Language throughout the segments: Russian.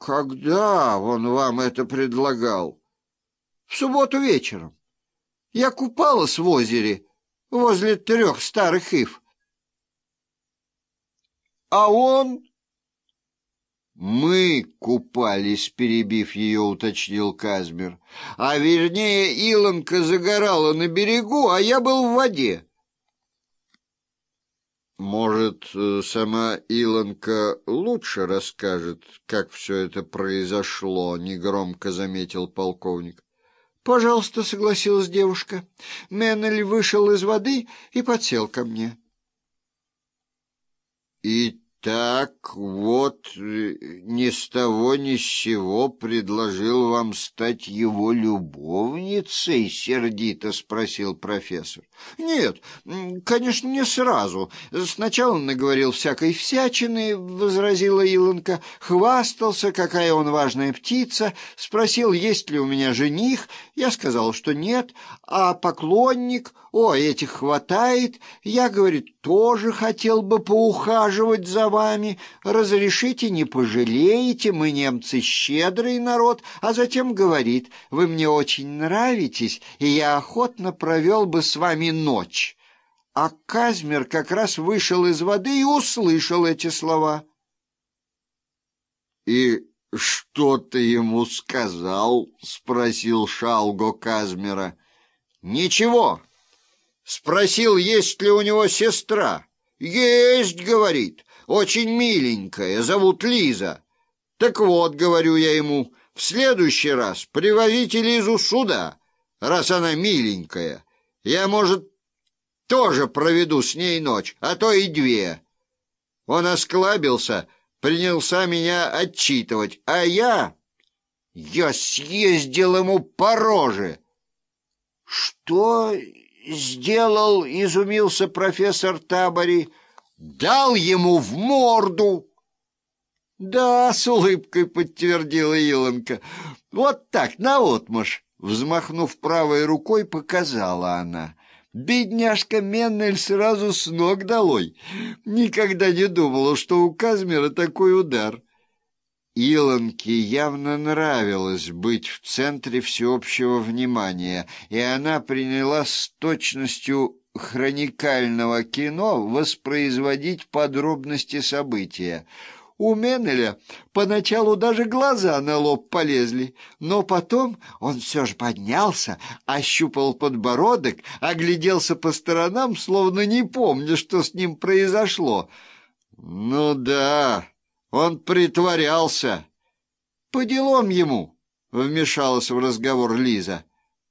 Когда он вам это предлагал? В субботу вечером. Я купалась в озере возле трех старых ив. А он... «Мы купались», — перебив ее, уточнил Казмер. «А вернее, Илонка загорала на берегу, а я был в воде». «Может, э, сама Илонка лучше расскажет, как все это произошло?» — негромко заметил полковник. «Пожалуйста», — согласилась девушка. Меннель вышел из воды и подсел ко мне. «И так вот ни с того ни с сего предложил вам стать его любовницей? — сердито спросил профессор. — Нет, конечно, не сразу. Сначала наговорил всякой всячины, — возразила Илонка, — хвастался, какая он важная птица, спросил, есть ли у меня жених. Я сказал, что нет, а поклонник, о, этих хватает. Я, говорит, тоже хотел бы поухаживать за вами. Разрешите, не пожалеете, мы немцы щедрый народ. А затем говорит, вы мне очень нравитесь, и я охотно провел бы с вами ночь. А Казмер как раз вышел из воды и услышал эти слова. «И что ты ему сказал?» — спросил Шалго Казмера. «Ничего». Спросил, есть ли у него сестра. «Есть», — говорит, — «очень миленькая, зовут Лиза». «Так вот», — говорю я ему, — «в следующий раз привозите Лизу сюда, раз она миленькая. Я, может, тоже проведу с ней ночь, а то и две». Он осклабился, принялся меня отчитывать, а я... Я съездил ему по роже. «Что сделал, изумился профессор Табори, дал ему в морду. Да, с улыбкой подтвердила Илонка. Вот так, наотмашь. Взмахнув правой рукой, показала она. Бедняжка Меннель сразу с ног долой. Никогда не думала, что у Казмера такой удар. Илонке явно нравилось быть в центре всеобщего внимания, и она приняла с точностью хроникального кино воспроизводить подробности события. У Меннеля поначалу даже глаза на лоб полезли, но потом он все же поднялся, ощупал подбородок, огляделся по сторонам, словно не помня, что с ним произошло. «Ну да», он притворялся. По делам ему, вмешалась в разговор Лиза.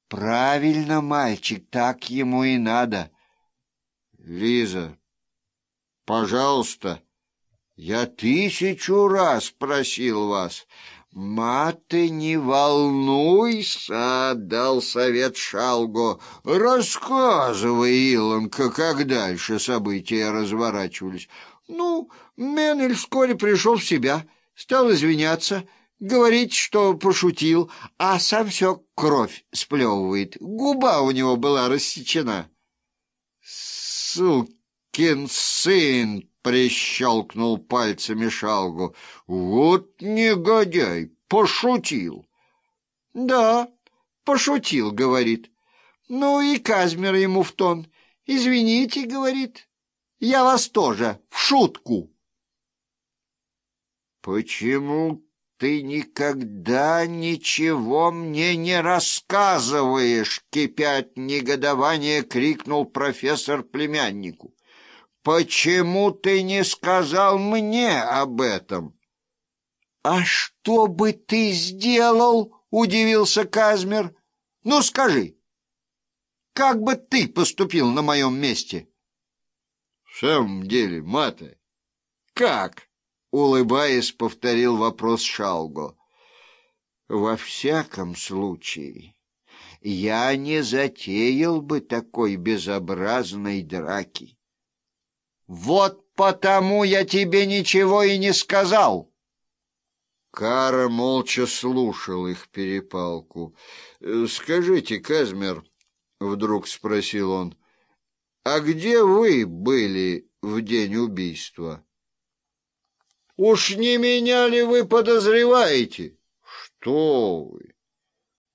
Правильно, мальчик, так ему и надо. Лиза, пожалуйста, я тысячу раз просил вас. «Маты, не волнуйся», — дал совет Шалго. «Рассказывай, Илонка, как дальше события разворачивались». Ну, Менель вскоре пришел в себя, стал извиняться, говорить, что пошутил, а сам все кровь сплевывает. Губа у него была рассечена. «Сукин сын!» — прищелкнул пальцами Шалгу. «Вот негодяй! Пошутил!» «Да, пошутил», — говорит. «Ну и Казмер ему в тон. Извините», — говорит. Я вас тоже, в шутку. Почему ты никогда ничего мне не рассказываешь? Кипя от негодования, крикнул профессор племяннику. Почему ты не сказал мне об этом? А что бы ты сделал? Удивился Казмер. Ну, скажи, как бы ты поступил на моем месте? В самом деле, Мата, как? Улыбаясь, повторил вопрос Шалго. Во всяком случае, я не затеял бы такой безобразной драки. Вот потому я тебе ничего и не сказал. Кара молча слушал их перепалку. «Скажите, Казмер, — вдруг спросил он, «А где вы были в день убийства?» Уж не меня ли вы подозреваете? Что вы?